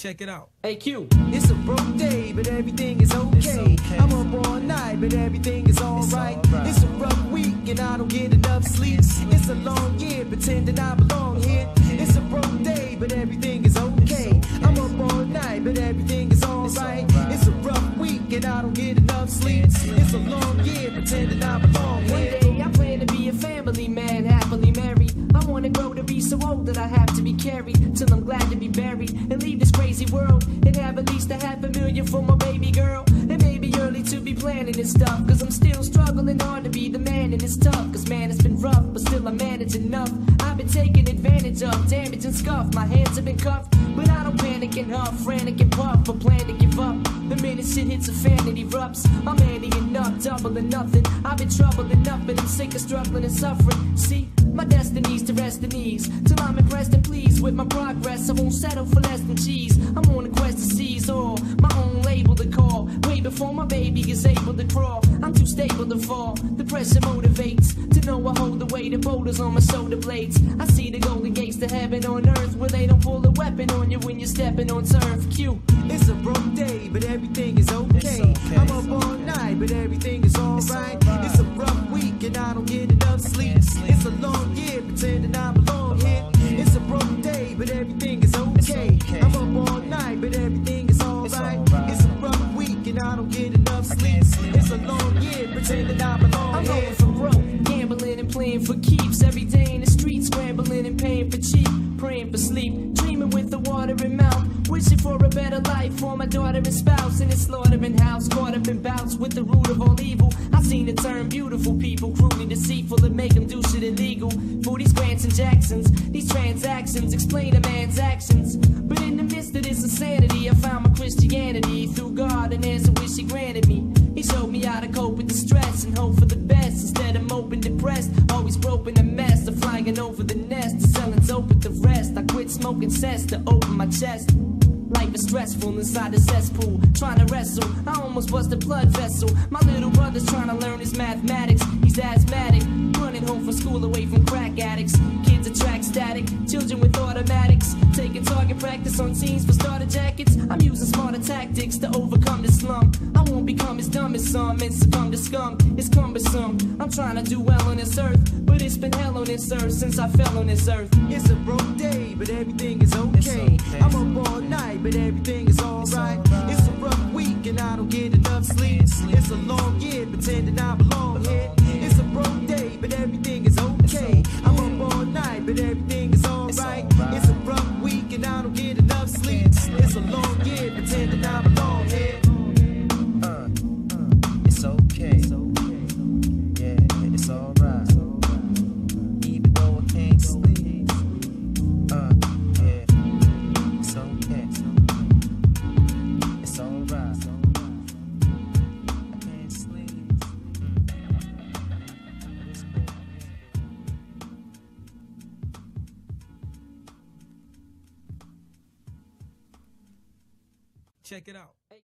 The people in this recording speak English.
Check it out. Hey Q. It's a broke day, but everything is okay. okay. I'm up all night, but everything is alright. alright. It's a rough week, and I don't get enough sleep. It's a long year, pretending I belong here. It's a broke day, but everything is okay. I'm up all night, but everything is alright. It's a rough week, and I don't get enough sleep. It's a long year, pretending I belong here. That I have to be carried till I'm glad to be buried and leave this crazy world and have at least a half a million for my baby girl. It may be early to be planning this stuff, cause I'm still struggling hard to be the man and it's tough. Cause man, it's been rough, but still I manage enough. I've been taken advantage of, damaged and scuffed. My hands have been cuffed, but I don't panic and huff, frantic and puff, or plan shit hits a fan, it erupts. I'm enough, double or nothing. I've been troubled enough, but I'm sick of struggling and suffering. See, my destiny's to rest in ease till I'm impressed and pleased with my progress. I won't settle for less than cheese. I'm on a quest to seize all my own label to call. Way before my baby is able to crawl, I'm too stable to fall. The pressure motivates to know I hold the weight of boulders on my shoulder blades. I see the golden gates to heaven on earth where they don't pull a weapon on you when you're stepping on turf. Q. It's a broke day, but everything is okay. okay. I'm up all night, but everything is alright. It's a rough week, and I don't get enough sleep. It's a long year, pretending I belong here. It's a broke day, but everything is okay. I'm up all night, but everything is alright. It's a rough week, and I don't get enough sleep. It's a long year, pretending I belong I'm here. for broke, gambling and playing for keeps. Every day in the streets, scrambling and paying for cheap. Praying for sleep, the mouth. Wishing for a better life for my daughter and spouse. In this slaughtering house, caught up in bouts with the root of all evil. I've seen it turn beautiful people, cruelly deceitful, and make them do shit illegal. For these grants and Jacksons, these transactions explain a man's actions. But in the midst of this insanity, I found my Christianity through God, and there's a wish He granted me. He showed me how to cope with the stress and hope for the best instead of moping depressed. Always groping a mess of flying over the nest to selling dope with the rest. Smoking cess to open my chest. Life is stressful inside the cesspool, trying to wrestle. I almost bust a blood vessel. My little brother's trying to learn his mathematics. He's asthmatic, running home from school away from crack addicts. Kids attract static, children with automatics. Taking target practice on teams for starter jackets. I'm using smarter tactics to overcome the slum. Become as dumb as some and succumb to scum. It's cumbersome. I'm trying to do well on this earth, but it's been hell on this earth since I fell on this earth. It's a broke day, but everything is okay. okay. I'm up all night, but everything is alright. It's a rough week, and I don't get enough sleep. It's a long year, pretending I belong here. It's a broke day, but everything is okay. I'm up all night, but everything is alright. It's a rough week, and I don't get enough sleep. It's a long Check it out.